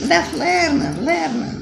That's learning, learning.